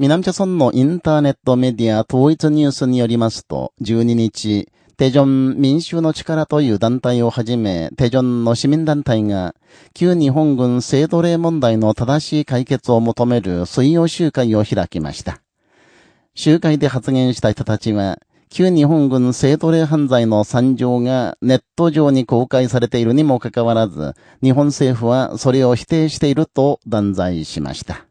南朝村のインターネットメディア統一ニュースによりますと、12日、テジョン民衆の力という団体をはじめ、テジョンの市民団体が、旧日本軍性奴隷問題の正しい解決を求める水曜集会を開きました。集会で発言した人たちは、旧日本軍性奴隷犯罪の惨状がネット上に公開されているにもかかわらず、日本政府はそれを否定していると断罪しました。